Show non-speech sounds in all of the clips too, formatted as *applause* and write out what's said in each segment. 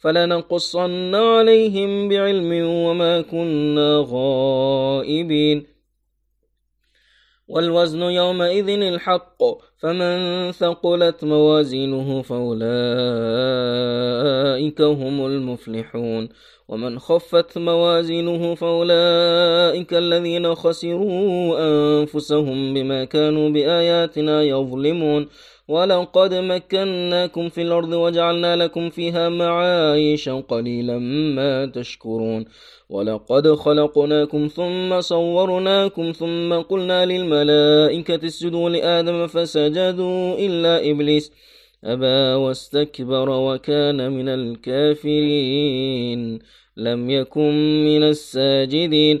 فلنقصن عليهم بعلم وما كنا غائبين. والوزن يومئذ الحق فمن ثقلت موازينه فأولئك هم المفلحون. ومن خفت موازينه فأولئك الذين خسروا أنفسهم بما كانوا بآياتنا يظلمون. ولقد مكناكم في الأرض وجعلنا لكم فيها معايشا قليلا ما تشكرون ولقد خلقناكم ثم صورناكم ثم قلنا للملائكة اسجدوا لآدم فسجدوا إلا إبليس أبى واستكبر وكان من الكافرين لم يكن من الساجدين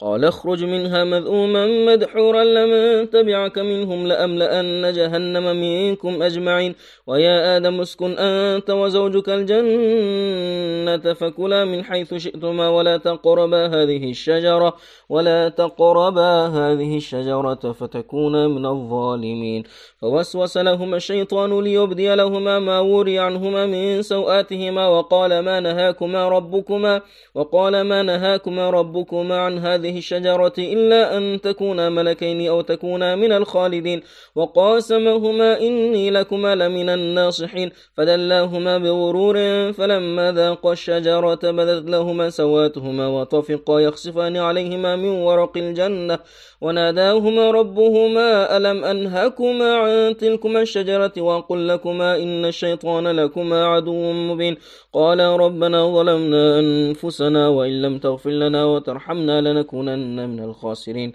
قال اخرج منها مذءوما مدحورا لمن تبعك منهم لأملأن جهنم منكم أجمعين. ويا آدم اسكن أنت وزوجك الجنة فكلا من حيث شئتما ولا تقربا هذه الشجرة ولا تقربا هذه الشجرة فتكونا من الظالمين. فوسوس لهما الشيطان ليبدي لهما ما وري عنهما من سوآتهما وقال ما نهاكما ربكما وقال ما نهاكما ربكما عن هذه هذه الشجرة إلا أن تكونا ملكين أو تكونا من الخالدين. وقاسمهما إني لكما لمن الناصحين. فدلاهما بغرور فلما ذاقا الشجرة بدت لهما سواتهما وطفقا يخصفان عليهما من ورق الجنة. وناداهما ربهما ألم أنهكما عن تلكما الشجرة وقل لكما إن الشيطان لكما عدو مبين؟ قال ربنا ظلمنا أنفسنا وإن لم تغفر لنا وترحمنا لنكونن من الخاسرين.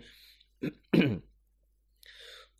*clears throat*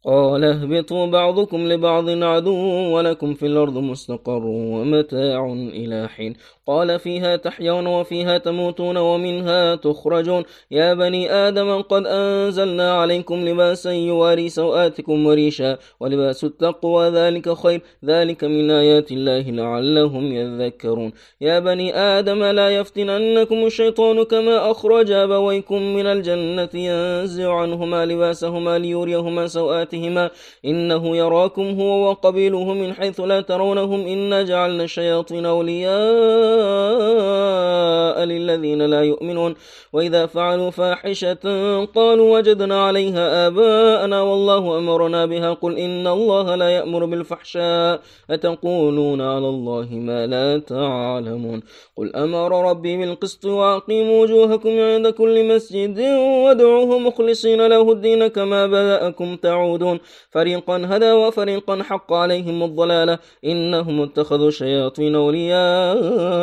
قال اهبطوا بعضكم لبعض عدو ولكم في الأرض مستقر ومتاع إلى حين. قال فيها تحيون وفيها تموتون ومنها تخرجون. يا بني آدم قد أنزلنا عليكم لباسا يواري سوآتكم وريشا ولباس التقوى ذلك خير. ذلك من آيات الله لعلهم يذكرون. يا بني آدم لا يفتننكم الشيطان كما أخرج أبويكم من الجنة ينزع عنهما لباسهما ليريهما سوآتهما. إنه يراكم هو وقبيله من حيث لا ترونهم. إنا جعلنا الشياطين أولياء للذين لا يؤمنون. وإذا فعلوا فاحشة قالوا وجدنا عليها آباءنا والله أمرنا بها. قل إن الله لا يأمر بالفحشاء. أتقولون على الله ما لا تعلمون. قل أمر ربي بالقسط وأقيموا وجوهكم عند كل مسجد وادعوه مخلصين له الدين كما بدأكم تعودون. فريقا هدى وفريقا حق عليهم الضلالة. إنهم اتخذوا شياطين أولياء.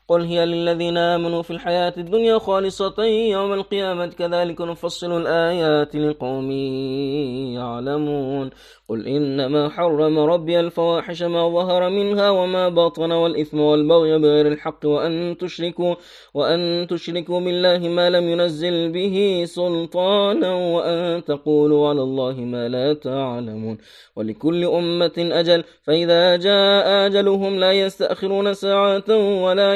قل هي للذين آمنوا في الحياة الدنيا خالصة يوم القيامة كذلك نفصل الآيات لقوم يعلمون. قل إنما حرم ربي الفواحش ما ظهر منها وما بطن والإثم والبغي بغير الحق وأن تشركوا وأن تشركوا بالله ما لم ينزل به سلطانا وأن تقولوا على الله ما لا تعلمون. ولكل أمة أجل فإذا جاء أجلهم لا يستأخرون ساعة ولا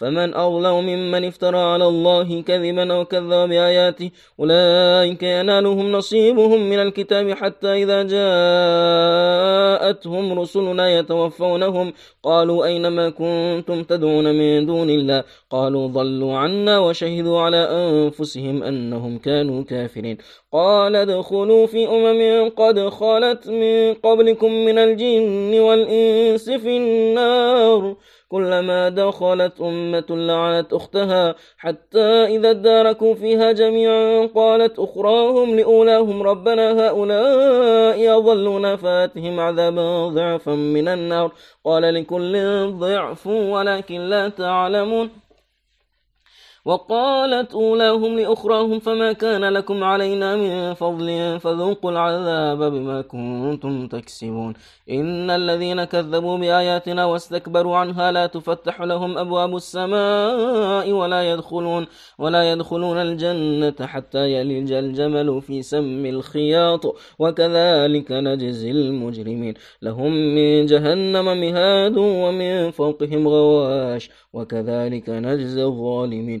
فمن أظلم ممن افترى على الله كذبا أو كذب بآياته أولئك ينالهم نصيبهم من الكتاب حتى إذا جاءتهم رسلنا يتوفونهم قالوا أينما كنتم تدعون من دون الله قالوا ضلوا عنا وشهدوا على أنفسهم أنهم كانوا كافرين قال ادخلوا في أمم قد خلت من قبلكم من الجن والإنس في النار كلما دخلت أمة لعنت أختها حتى إذا اداركوا فيها جميعا قالت أخراهم لأولاهم ربنا هؤلاء أضلون فآتهم عذابا ضعفا من النار قال لكل ضعف ولكن لا تعلمون وقالت أولاهم لأخراهم فما كان لكم علينا من فضل فذوقوا العذاب بما كنتم تكسبون. إن الذين كذبوا بآياتنا واستكبروا عنها لا تفتح لهم أبواب السماء ولا يدخلون ولا يدخلون الجنة حتى يلج الجمل في سم الخياط. وكذلك نجزي المجرمين. لهم من جهنم مهاد ومن فوقهم غواش. وكذلك نجزي الظالمين.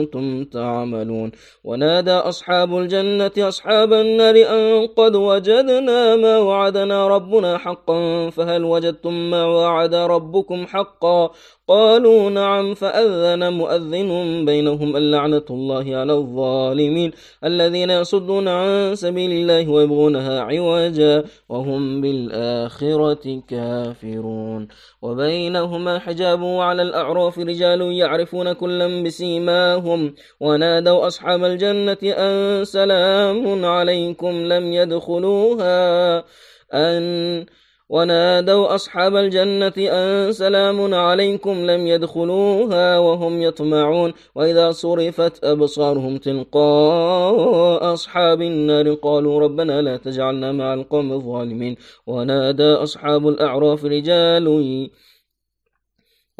تعملون. ونادى أصحاب الجنة أصحاب النار أن قد وجدنا ما وعدنا ربنا حقا فهل وجدتم ما وعد ربكم حقا؟ قالوا نعم فأذن مؤذن بينهم اللعنة الله على الظالمين الذين يصدون عن سبيل الله ويبغونها عوجا وهم بالآخرة كافرون. وبينهما حجاب على الأعراف رجال يعرفون كلا بسيماهم ونادوا أصحاب الجنة أن سلام عليكم لم يدخلوها أن ونادوا أصحاب الجنة أن سلام عليكم لم يدخلوها وهم يطمعون وإذا صرفت أبصارهم تلقاء أصحاب النار قالوا ربنا لا تجعلنا مع القوم الظالمين ونادى أصحاب الأعراف رجال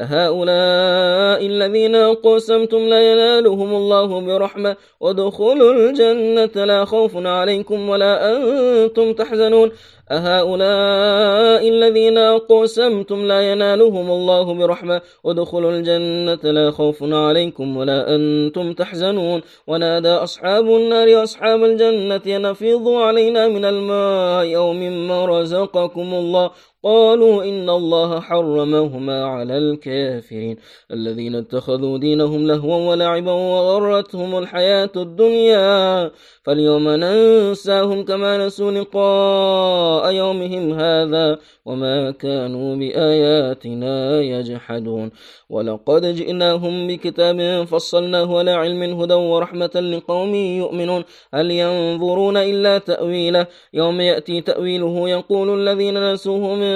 أهؤلاء الذين قسمتم لا ينالهم الله برحمة. وادخلوا الجنة لا خوف عليكم ولا أنتم تحزنون. أهؤلاء الذين قسمتم لا ينالهم الله برحمة. ادخلوا الجنة لا خوف عليكم ولا أنتم تحزنون. ونادى أصحاب النار أصحاب الجنة ينفضوا علينا من الماء أو مما رزقكم الله. قالوا إن الله حرمهما على الكافرين. الذين اتخذوا دينهم لهوا ولعبا وغرتهم الحياة الدنيا. فاليوم ننساهم كما نسوا لقاء يومهم هذا وما كانوا بآياتنا يجحدون. ولقد جئناهم بكتاب فصلناه على علم هدى ورحمة لقوم يؤمنون. هل ينظرون إلا تأويله؟ يوم يأتي تأويله يقول الذين نسوه من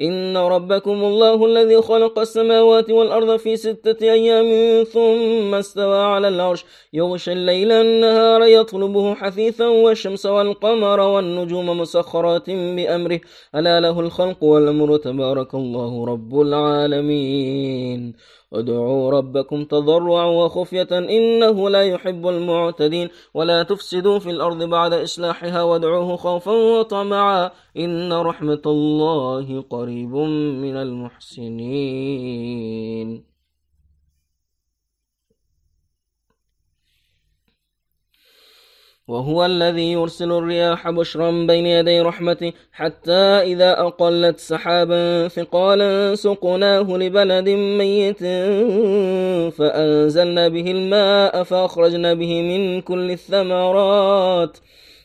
إن ربكم الله الذي خلق السماوات والأرض في ستة أيام ثم استوى على العرش يغشى الليل النهار يطلبه حثيثا والشمس والقمر والنجوم مسخرات بأمره ألا له الخلق والأمر تبارك الله رب العالمين ادعوا ربكم تضرعا وخفية إنه لا يحب المعتدين ولا تفسدوا في الأرض بعد إصلاحها وادعوه خوفا وطمعا إن رحمة الله قريب من المحسنين. وهو الذي يرسل الرياح بشرا بين يدي رحمته حتى إذا أقلت سحابا ثقالا سقناه لبلد ميت فأنزلنا به الماء فأخرجنا به من كل الثمرات.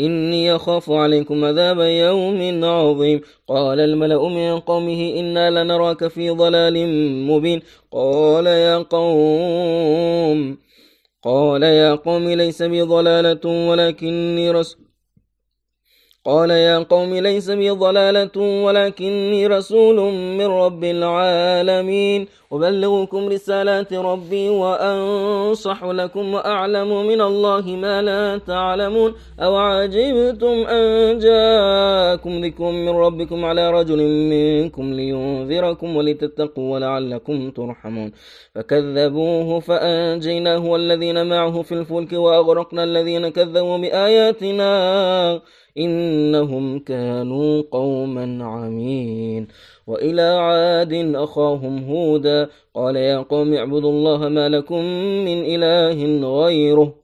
إني أخاف عليكم عذاب يوم عظيم. قال الملأ من قومه إنا لنراك في ضلال مبين. قال يا قوم قال يا قوم ليس بي ضلالة ولكني رسول قال يا قوم ليس بي ضلالة ولكني رسول من رب العالمين. أبلغكم رسالات ربي وأنصح لكم وأعلم من الله ما لا تعلمون. أو عجبتم أن جاءكم ذكر من ربكم على رجل منكم لينذركم ولتتقوا ولعلكم ترحمون. فكذبوه فأنجيناه والذين معه في الفلك وأغرقنا الذين كذبوا بآياتنا. إنهم كانوا قوما عمين. وإلى عاد أخاهم هودا قال يا قوم اعبدوا الله ما لكم من إله غيره.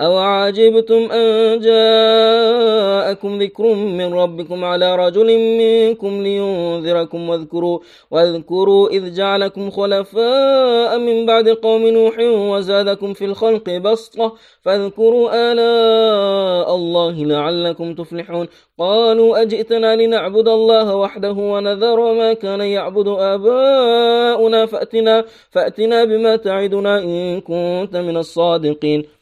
أو عجبتم أن جاءكم ذكر من ربكم على رجل منكم لينذركم واذكروا واذكروا إذ جعلكم خلفاء من بعد قوم نوح وزادكم في الخلق بسطة فاذكروا آلاء الله لعلكم تفلحون. قالوا أجئتنا لنعبد الله وحده ونذر ما كان يعبد آباؤنا فأتنا, فأتنا بما تعدنا إن كنت من الصادقين.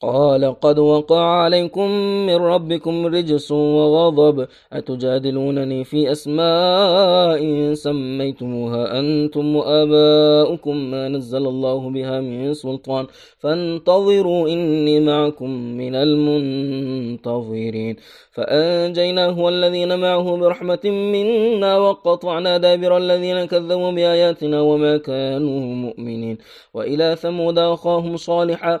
قال قد وقع عليكم من ربكم رجس وغضب. أتجادلونني في أسماء سميتموها أنتم وآباؤكم ما نزل الله بها من سلطان. فانتظروا إني معكم من المنتظرين. فأنجيناه والذين معه برحمة منا وقطعنا دابر الذين كذبوا بآياتنا وما كانوا مؤمنين. وإلى ثمود أخاهم صالحا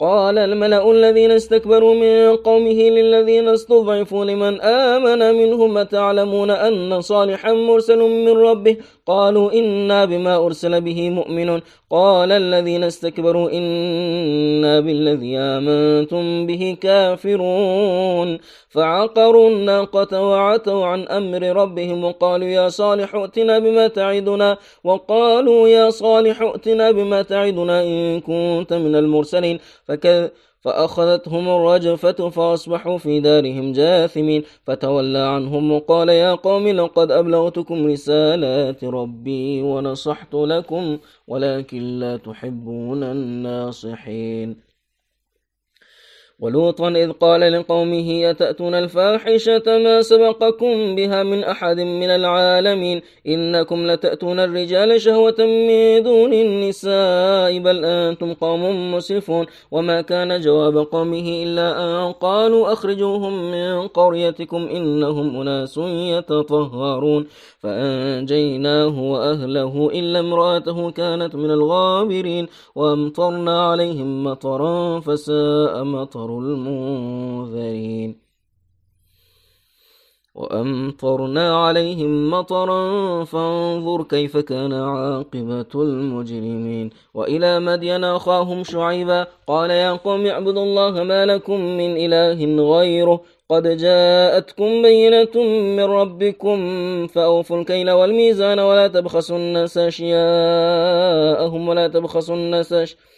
قال الملأ الذين استكبروا من قومه للذين استضعفوا لمن آمن منهم تعلمون أن صالحا مرسل من ربه قالوا إنا بما أرسل به مؤمن قال الذين استكبروا إنا بالذي آمنتم به كافرون. فعقروا الناقة وعتوا عن أمر ربهم وقالوا يا صالح ائتنا بما تعدنا. وقالوا يا صالح ائتنا بما تعدنا إن كنت من المرسلين. فكذ فأخذتهم الرجفة فأصبحوا في دارهم جاثمين. فتولى عنهم وقال يا قوم لقد أبلغتكم رسالات ربي ونصحت لكم ولكن لا تحبون الناصحين. ولوطا إذ قال لقومه أتأتون الفاحشة ما سبقكم بها من أحد من العالمين؟ إنكم لتأتون الرجال شهوة من دون النساء بل أنتم قوم مسرفون. وما كان جواب قومه إلا أن قالوا أخرجوهم من قريتكم إنهم أناس يتطهرون. فأنجيناه وأهله إلا امرأته كانت من الغابرين وأمطرنا عليهم مطرا فساء مطر المنذرين وأمطرنا عليهم مطرا فانظر كيف كان عاقبة المجرمين وإلى مدين أخاهم شعيبا قال يا قوم اعبدوا الله ما لكم من إله غيره قد جاءتكم بينة من ربكم فأوفوا الكيل والميزان ولا تبخسوا الناس أشياءهم ولا تبخسوا الناس أشياءهم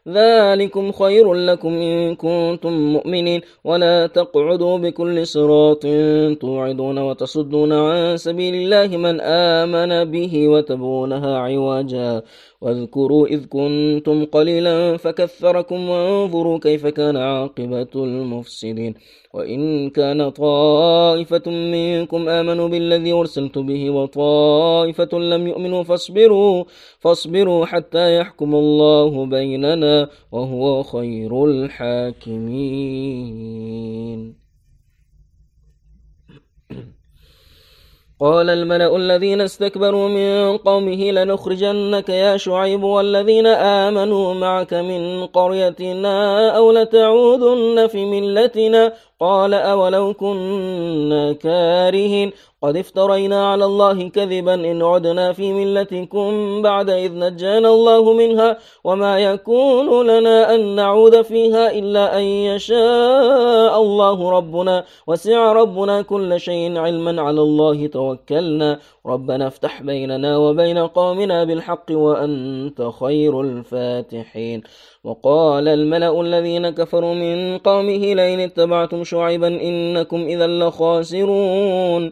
ذلكم خير لكم إن كنتم مؤمنين. ولا تقعدوا بكل صراط توعدون وتصدون عن سبيل الله من آمن به وتبونها عواجا واذكروا إذ كنتم قليلا فكثركم وانظروا كيف كان عاقبة المفسدين. وإن كان طائفة منكم آمنوا بالذي أرسلت به وطائفة لم يؤمنوا فاصبروا فاصبروا حتى يحكم الله بيننا وهو خير الحاكمين. قال الملأ الذين استكبروا من قومه لنخرجنك يا شعيب والذين آمنوا معك من قريتنا أو لتعودن في ملتنا قال أولو كنا كارهين قد افترينا على الله كذبا إن عدنا في ملتكم بعد إذ نجانا الله منها وما يكون لنا أن نعود فيها إلا أن يشاء الله ربنا وسع ربنا كل شيء علما على الله توكلنا ربنا افتح بيننا وبين قومنا بالحق وأنت خير الفاتحين وقال الملأ الذين كفروا من قومه لئن اتبعتم شعيبا إنكم إذا لخاسرون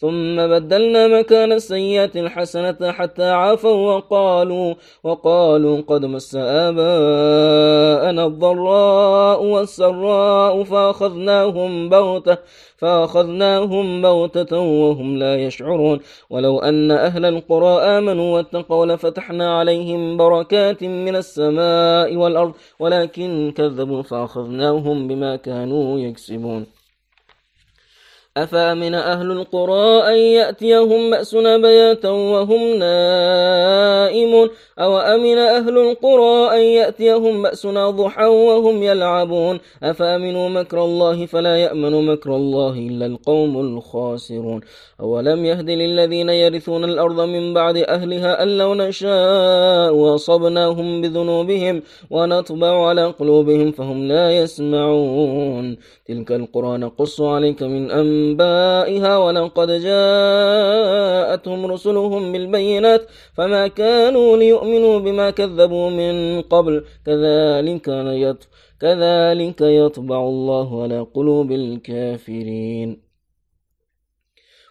ثم بدلنا مكان السيئة الحسنة حتى عافوا وقالوا وقالوا قد مس آباءنا الضراء والسراء فأخذناهم بغتة فأخذناهم بغتة وهم لا يشعرون. ولو أن أهل القرى آمنوا واتقوا لفتحنا عليهم بركات من السماء والأرض ولكن كذبوا فأخذناهم بما كانوا يكسبون. أفامن أهل القرى أن يأتيهم بأسنا بياتا وهم نائمون؟ أو أمن أهل القرى أن يأتيهم بأسنا ضحى وهم يلعبون؟ أفأمنوا مكر الله فلا يأمن مكر الله إلا القوم الخاسرون؟ أولم يهد للذين يرثون الأرض من بعد أهلها أن لو نشاء وصبناهم بذنوبهم ونطبع على قلوبهم فهم لا يسمعون. تلك القرى نقص عليك من أنبائها ولقد جاءتهم رسلهم بالبينات فما كانوا ليؤمنوا بما كذبوا من قبل. كذلك كذلك يطبع الله على قلوب الكافرين.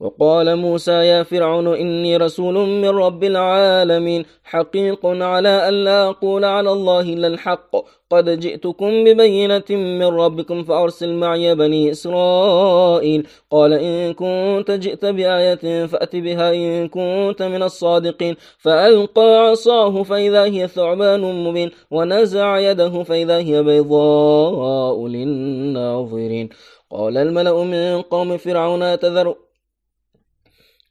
وقال موسى يا فرعون إني رسول من رب العالمين حقيق على أن لا أقول على الله إلا الحق. قد جئتكم ببينة من ربكم فأرسل معي بني إسرائيل. قال إن كنت جئت بآية فأت بها إن كنت من الصادقين. فألقى عصاه فإذا هي ثعبان مبين ونزع يده فإذا هي بيضاء للناظرين. قال الملأ من قوم فرعون تذر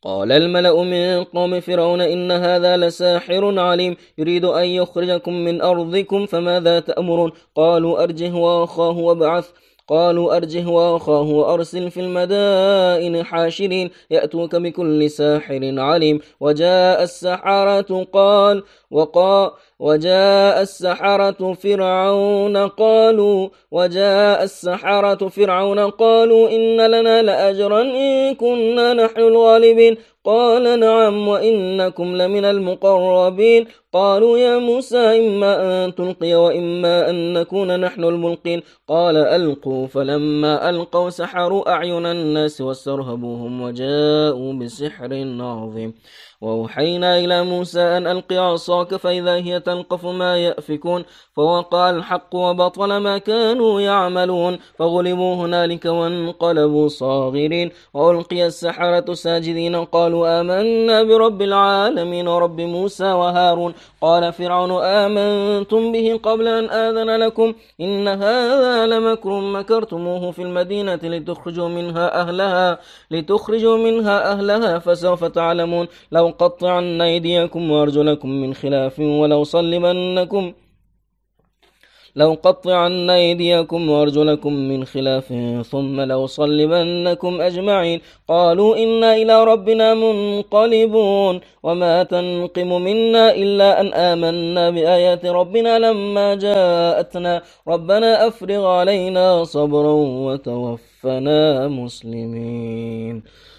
قال الملأ من قوم فرعون إن هذا لساحر عليم. يريد أن يخرجكم من أرضكم فماذا تأمرون؟ قالوا أرجه وأخاه وابعث. قالوا أرجه وأخاه وأرسل في المدائن حاشرين. يأتوك بكل ساحر عليم. وجاء السحرة قال وقال وجاء السحرة فرعون قالوا وجاء السحرة فرعون قالوا إن لنا لأجرا إن كنا نحن الغالبين. قال نعم وإنكم لمن المقربين. قالوا يا موسى إما أن تلقي وإما أن نكون نحن الملقين. قال ألقوا فلما ألقوا سحروا أعين الناس واسترهبوهم وجاءوا بسحر عظيم. وأوحينا إلى موسى أن ألق عصاك فإذا هي تلقف ما يأفكون فوقع الحق وبطل ما كانوا يعملون فغلبوا هنالك وانقلبوا صاغرين. وألقي السحرة ساجدين قالوا آمنا برب العالمين ورب موسى وهارون. قال فرعون آمنتم به قبل أن آذن لكم؟ إن هذا لمكر مكرتموه في المدينة لتخرجوا منها أهلها لتخرجوا منها أهلها فسوف تعلمون. لو قطعن أيديكم وأرجلكم من خلاف ولو صلبنكم. لو قطعن أيديكم وأرجلكم من خلاف ثم لو صلبنكم أجمعين. قالوا إنا إلى ربنا منقلبون. وما تنقم منا إلا أن آمنا بآيات ربنا لما جاءتنا. ربنا أفرغ علينا صبرا وتوفنا مسلمين.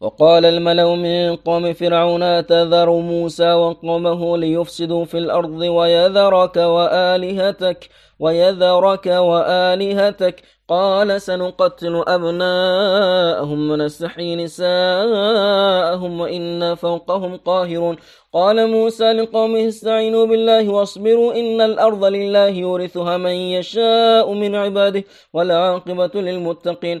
وقال الملأ من قوم فرعون تذر موسى وقومه ليفسدوا في الأرض ويذرك وآلهتك ويذرك وآلهتك. قال سنقتل أبناءهم ونستحيي نساءهم وإنا فوقهم قاهرون. قال موسى لقومه استعينوا بالله واصبروا إن الأرض لله يورثها من يشاء من عباده والعاقبة للمتقين.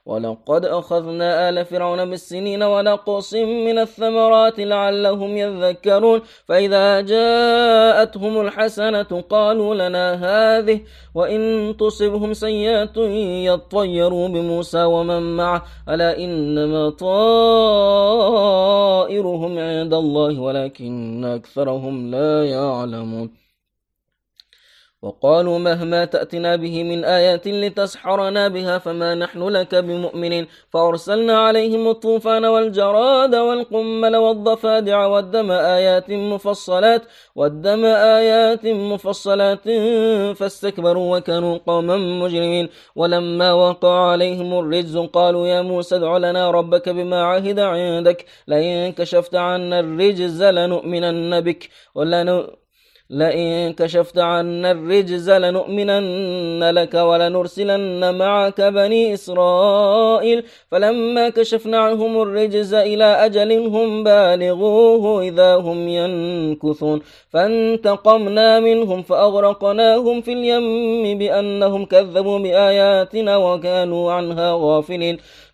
ولقد أخذنا آل فرعون بالسنين ونقص من الثمرات لعلهم يذكرون فإذا جاءتهم الحسنة قالوا لنا هذه وإن تصبهم سيئة يطيروا بموسى ومن معه ألا إنما طائرهم عند الله ولكن أكثرهم لا يعلمون وقالوا مهما تأتنا به من آيات لتسحرنا بها فما نحن لك بمؤمنين فأرسلنا عليهم الطوفان والجراد والقمل والضفادع والدم آيات مفصلات والدم آيات مفصلات فاستكبروا وكانوا قوما مجرمين ولما وقع عليهم الرجز قالوا يا موسى ادع لنا ربك بما عهد عندك لئن كشفت عنا الرجز لنؤمنن بك ولن لئن كشفت عنا الرجز لنؤمنن لك ولنرسلن معك بني إسرائيل. فلما كشفنا عنهم الرجز إلى أجل هم بالغوه إذا هم ينكثون. فانتقمنا منهم فأغرقناهم في اليم بأنهم كذبوا بآياتنا وكانوا عنها غافلين.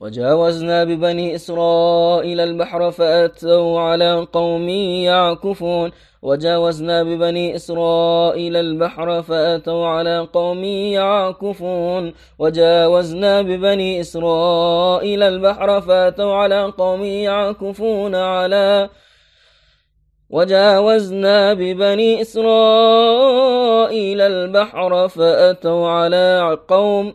وجاوزنا ببني إسرائيل البحر فأتوا على قوم يعكفون. وجاوزنا ببني إسرائيل البحر فأتوا على قوم يعكفون. وجاوزنا ببني إسرائيل البحر فأتوا على قوم يعكفون على وجاوزنا ببني إسرائيل البحر فأتوا على قوم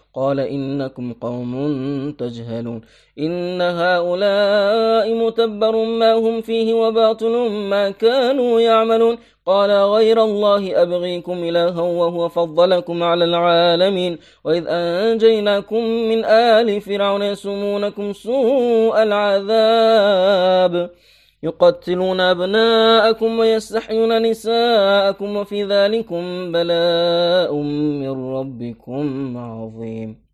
قال إنكم قوم تجهلون. إن هؤلاء متبر ما هم فيه وباطل ما كانوا يعملون. قال غير الله أبغيكم إلها وهو فضلكم على العالمين. وإذ أنجيناكم من آل فرعون يسمونكم سوء العذاب. يقتلون أبناءكم ويستحيون نساءكم وفي ذلكم بلاء من ربكم عظيم.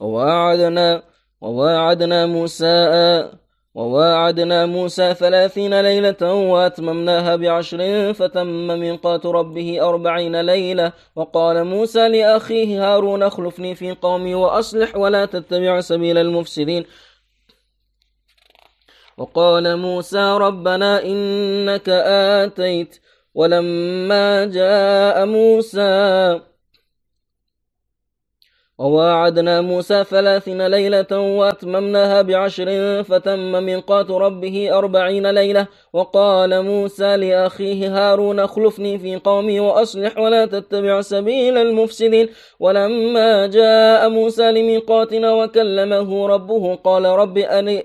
وواعدنا وواعدنا موسى وواعدنا موسى ثلاثين ليلة وأتممناها بعشر فتم ميقات ربه أربعين ليلة. وقال موسى لأخيه هارون اخلفني في قومي وأصلح ولا تتبع سبيل المفسدين. وقال موسى ربنا إنك آتيت ولما جاء موسى وواعدنا موسى ثلاثين ليلة وأتممناها بعشر فتم ميقات ربه أربعين ليلة وقال موسى لأخيه هارون اخلفني في قومي وأصلح ولا تتبع سبيل المفسدين ولما جاء موسى لميقاتنا وكلمه ربه قال رب أني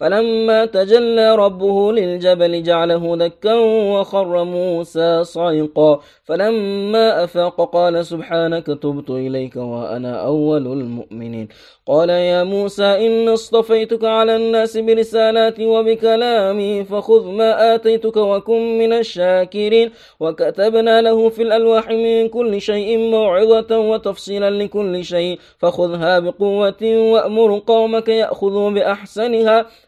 فلما تجلى ربه للجبل جعله دكا وخر موسى صعقا فلما أفاق قال سبحانك تبت إليك وأنا أول المؤمنين. قال يا موسى إن اصطفيتك على الناس برسالاتي وبكلامي فخذ ما آتيتك وكن من الشاكرين. وكتبنا له في الألواح من كل شيء موعظة وتفصيلا لكل شيء. فخذها بقوة وأمر قومك يأخذوا بأحسنها.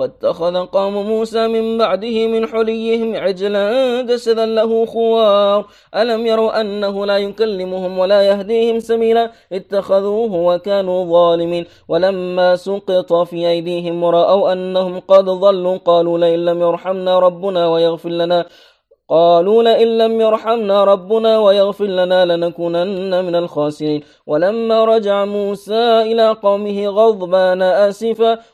واتخذ قوم موسى من بعده من حليهم عجلا جسدا له خوار. ألم يروا أنه لا يكلمهم ولا يهديهم سبيلا؟ اتخذوه وكانوا ظالمين. ولما سقط في أيديهم ورأوا أنهم قد ضلوا قالوا لئن لم يرحمنا ربنا ويغفر لنا. قالوا لئن لم يرحمنا ربنا ويغفر لنا لنكونن من الخاسرين. ولما رجع موسى إلى قومه غضبان آسفا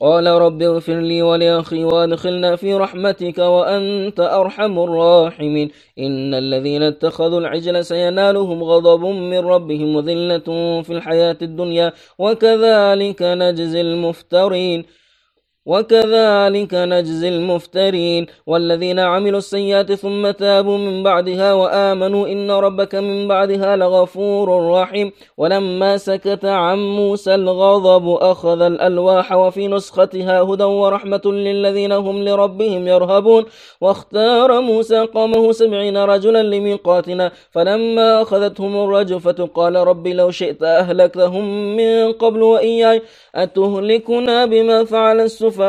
قال رب اغفر لي ولأخي وادخلنا في رحمتك وأنت أرحم الراحمين. إن الذين اتخذوا العجل سينالهم غضب من ربهم وذلة في الحياة الدنيا وكذلك نجزي المفترين. وكذلك نجزي المفترين والذين عملوا السيئات ثم تابوا من بعدها وآمنوا إن ربك من بعدها لغفور رحيم. ولما سكت عن موسى الغضب أخذ الألواح وفي نسختها هدى ورحمة للذين هم لربهم يرهبون. واختار موسى قومه سبعين رجلا لميقاتنا. فلما أخذتهم الرجفة قال رب لو شئت أهلكتهم من قبل وإياي. أتهلكنا بما فعل السفهاء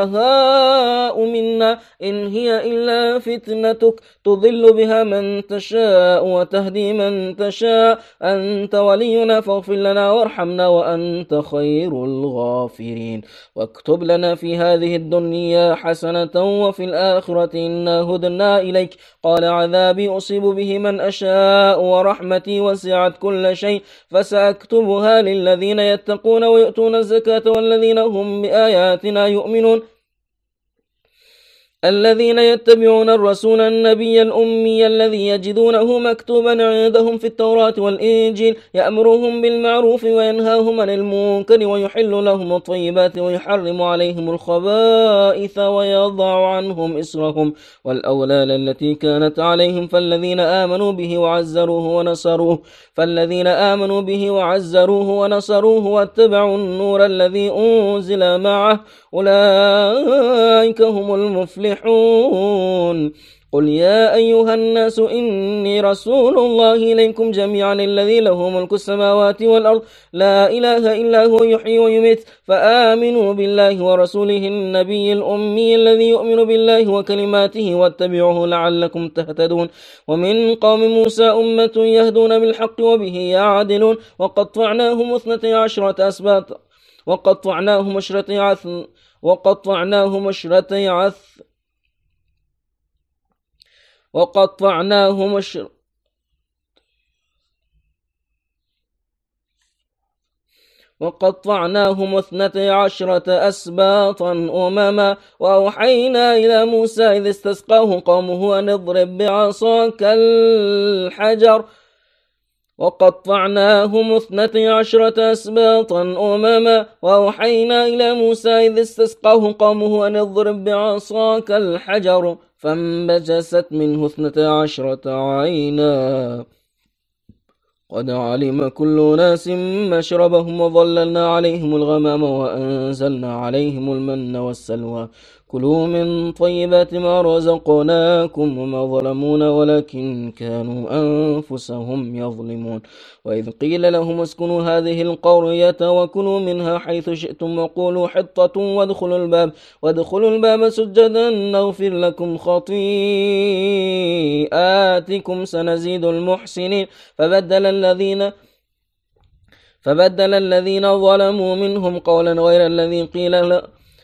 منا إن هي إلا فتنتك. تضل بها من تشاء وتهدي من تشاء. أنت ولينا فاغفر لنا وارحمنا وأنت خير الغافرين. واكتب لنا في هذه الدنيا حسنة وفي الآخرة إنا هدنا إليك. قال عذابي أصيب به من أشاء ورحمتي وسعت كل شيء. فسأكتبها للذين يتقون ويؤتون الزكاة والذين هم بآياتنا يؤمنون. الذين يتبعون الرسول النبي الأمي الذي يجدونه مكتوبا عندهم في التوراة والإنجيل يأمرهم بالمعروف وينهاهم عن المنكر ويحل لهم الطيبات ويحرم عليهم الخبائث ويضع عنهم إسرهم. والأولال التي كانت عليهم فالذين آمنوا به وعزروه ونصروه فالذين آمنوا به وعزروه ونصروه واتبعوا النور الذي أنزل معه. أولئك هم المفلحون. قل يا أيها الناس إني رسول الله إليكم جميعا الذي له ملك السماوات والأرض. لا إله إلا هو يحيي ويميت. فآمنوا بالله ورسوله النبي الأمي الذي يؤمن بالله وكلماته واتبعوه لعلكم تهتدون. ومن قوم موسى أمة يهدون بالحق وبه يعدلون. وقطعناهم اثنتي عشرة أسباط وقطعناهم عشرة عث وقطعناهم عشرة عث وقطعناهم مشر وقطعناهم اثنتي عشرة أسباطا أمما. وأوحينا إلى موسى إذ استسقاه قومه أن اضرب بعصاك الحجر. وقطعناهم اثنتي عشرة أسباطا أمما وأوحينا إلى موسى إذ استسقاه قومه أن اضرب بعصاك الحجر فانبجست منه اثنتا عشرة عينا. قد علم كل ناس مشربهم وظللنا عليهم الغمام وأنزلنا عليهم المن والسلوى. كلوا من طيبات ما رزقناكم وما ظلمونا ولكن كانوا أنفسهم يظلمون. وإذ قيل لهم اسكنوا هذه القرية وكلوا منها حيث شئتم وقولوا حطة وادخلوا الباب وادخلوا الباب سجدا نغفر لكم خطيئاتكم سنزيد المحسنين. فبدل الذين فبدل الذين ظلموا منهم قولا غير الذي قيل لهم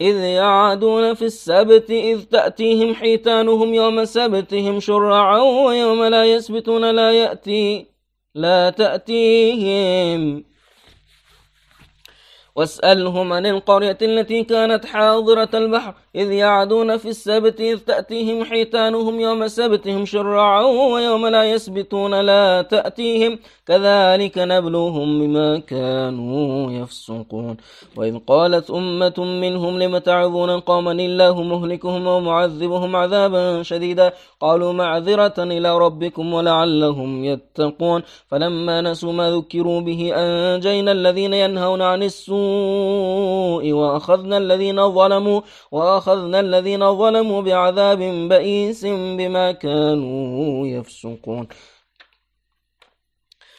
إذ يعدون في السبت إذ تأتيهم حيتانهم يوم سبتهم شرعا ويوم لا يسبتون لا يأتي لا تأتيهم. واسألهم عن القرية التي كانت حاضرة البحر إذ يعدون في السبت إذ تأتيهم حيتانهم يوم سبتهم شرعا ويوم لا يسبتون لا تأتيهم. كذلك نبلوهم بما كانوا يفسقون. وإذ قالت أمة منهم لم تعظون قوما الله مهلكهم ومعذبهم عذابا شديدا. قالوا معذرة إلى ربكم ولعلهم يتقون. فلما نسوا ما ذكروا به أنجينا الذين ينهون عن السوء وأخذنا الذين ظلموا وأخذنا الذين ظلموا بعذاب بئيس بما كانوا يفسقون.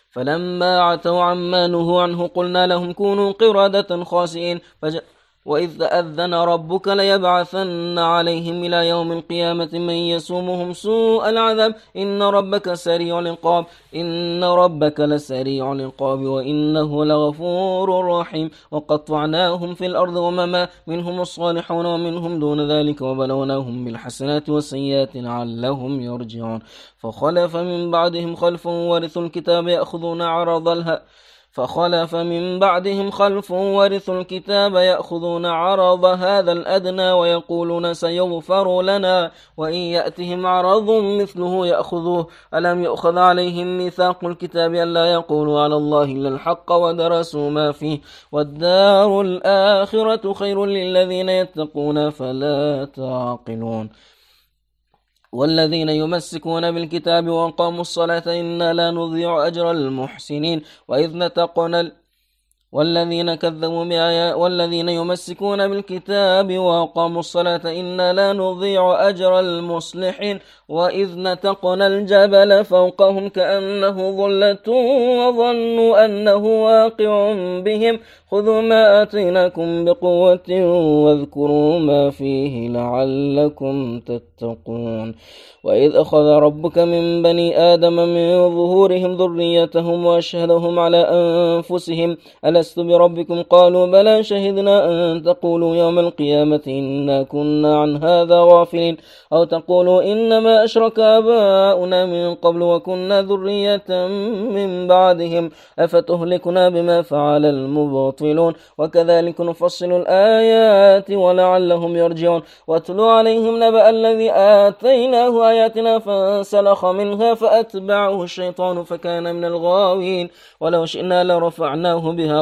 فلما عتوا عما نهوا عنه قلنا لهم كونوا قردة خاسئين. فج... وإذ أذن ربك ليبعثن عليهم إلى يوم القيامة من يسومهم سوء العذاب إن ربك سريع العقاب إن ربك لسريع العقاب وإنه لغفور رحيم وقطعناهم في الأرض ومما منهم الصالحون ومنهم دون ذلك وبلوناهم بالحسنات والسيئات لعلهم يرجعون فخلف من بعدهم خلف ورثوا الكتاب يأخذون عرض الهأ فخلف من بعدهم خلف ورثوا الكتاب يأخذون عرض هذا الأدنى ويقولون سيغفر لنا وإن يأتهم عرض مثله يأخذوه. ألم يؤخذ عليهم ميثاق الكتاب ألا يقولوا على الله إلا الحق ودرسوا ما فيه؟ والدار الآخرة خير للذين يتقون فلا تعقلون. والذين يمسكون بالكتاب وقاموا الصلاة إنا لا نضيع أجر المحسنين وإذ نتقنا والذين كذبوا بآيات والذين يمسكون بالكتاب وأقاموا الصلاة إنا لا نضيع أجر المصلحين. وإذ نتقنا الجبل فوقهم كأنه ظلة وظنوا أنه واقع بهم. خذوا ما آتيناكم بقوة واذكروا ما فيه لعلكم تتقون. وإذ أخذ ربك من بني آدم من ظهورهم ذريتهم وأشهدهم على أنفسهم. ألست بربكم؟ قالوا بلى شهدنا أن تقولوا يوم القيامة إنا كنا عن هذا غافلين أو تقولوا إنما أشرك آباؤنا من قبل وكنا ذرية من بعدهم أفتهلكنا بما فعل المبطلون؟ وكذلك نفصل الآيات ولعلهم يرجعون. واتلو عليهم نبأ الذي آتيناه آياتنا فانسلخ منها فأتبعه الشيطان فكان من الغاوين. ولو شئنا لرفعناه بها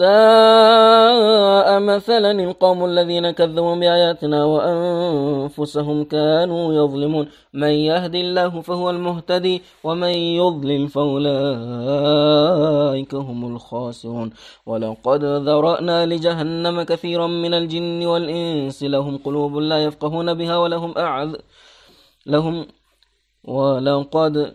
ساء مثلا القوم الذين كذبوا بآياتنا وأنفسهم كانوا يظلمون. من يهدي الله فهو المهتدي ومن يضلل فأولئك هم الخاسرون. ولقد ذرأنا لجهنم كثيرا من الجن والإنس لهم قلوب لا يفقهون بها ولهم أعذ لهم ولقد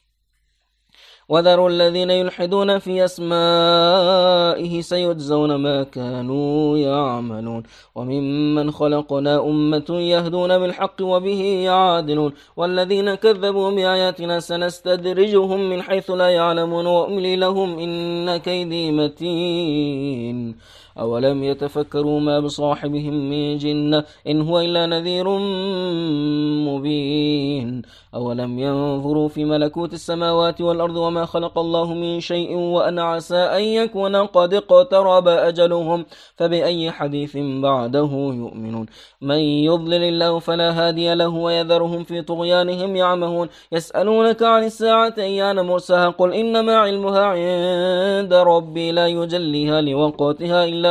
وذروا الذين يلحدون في أسمائه سيجزون ما كانوا يعملون. وممن خلقنا أمة يهدون بالحق وبه يعادلون. والذين كذبوا بآياتنا سنستدرجهم من حيث لا يعلمون. وأملي لهم إن كيدي متين. أولم يتفكروا ما بصاحبهم من جنة إن هو إلا نذير مبين أولم ينظروا في ملكوت السماوات والأرض وما خلق الله من شيء وأن عسى أن يكون قد اقترب أجلهم فبأي حديث بعده يؤمنون من يضلل الله فلا هادي له ويذرهم في طغيانهم يعمهون يسألونك عن الساعة أيان مرساها قل إنما علمها عند ربي لا يجليها لوقتها إلا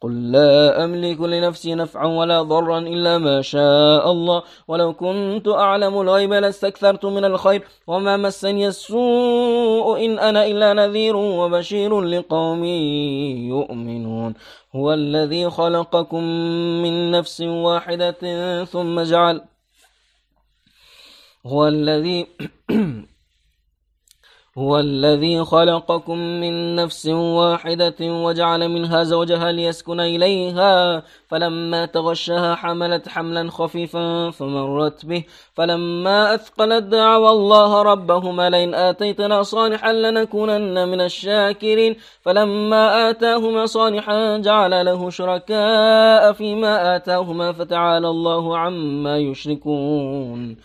قل لا أملك لنفسي نفعا ولا ضرا إلا ما شاء الله ولو كنت أعلم الغيب لاستكثرت من الخير وما مسني السوء إن أنا إلا نذير وبشير لقوم يؤمنون هو الذي خلقكم من نفس واحدة ثم جعل هو الذي *clears throat* هو الذي خلقكم من نفس واحدة وجعل منها زوجها ليسكن إليها فلما تغشها حملت حملا خفيفا فمرت به. فلما أثقلت دعوا الله ربهما لئن آتيتنا صالحا لنكونن من الشاكرين. فلما آتاهما صالحا جعل له شركاء فيما آتاهما فتعالى الله عما يشركون.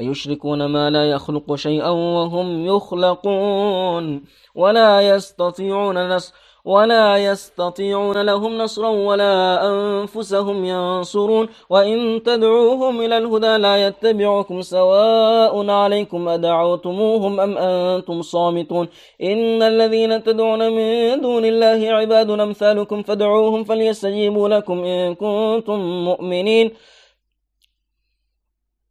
أيشركون ما لا يخلق شيئا وهم يخلقون ولا يستطيعون نصر ولا يستطيعون لهم نصرا ولا أنفسهم ينصرون وإن تدعوهم إلى الهدى لا يتبعكم سواء عليكم أدعوتموهم أم أنتم صامتون إن الذين تدعون من دون الله عباد أمثالكم فادعوهم فليستجيبوا لكم إن كنتم مؤمنين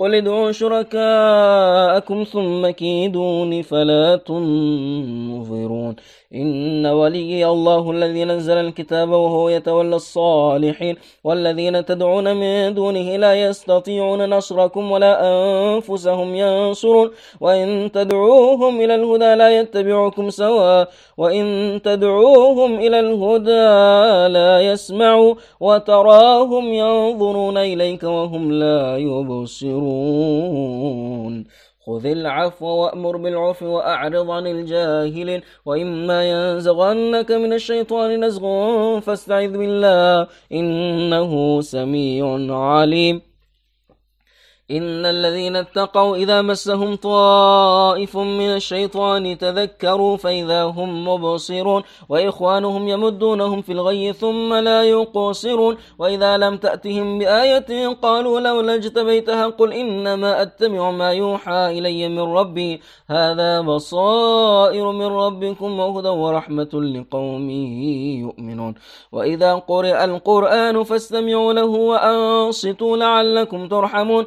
قل ادعوا شركاءكم ثم كيدون فلا تنظرون إن ولي الله الذي نزل الكتاب وهو يتولى الصالحين والذين تدعون من دونه لا يستطيعون نصركم ولا أنفسهم ينصرون وإن تدعوهم إلى الهدى لا يتبعكم سواء وإن تدعوهم إلى الهدى لا يسمعوا وتراهم ينظرون إليك وهم لا يبصرون خذ العفو وأمر بالعرف وأعرض عن الجاهلين. وإما ينزغنك من الشيطان نزغ فاستعذ بالله إنه سميع عليم. إن الذين اتقوا إذا مسهم طائف من الشيطان تذكروا فإذا هم مبصرون وإخوانهم يمدونهم في الغي ثم لا يقصرون وإذا لم تأتهم بآية قالوا لولا اجتبيتها قل إنما أتبع ما يوحى إلي من ربي هذا بصائر من ربكم وهدى ورحمة لقوم يؤمنون وإذا قرئ القرآن فاستمعوا له وأنصتوا لعلكم ترحمون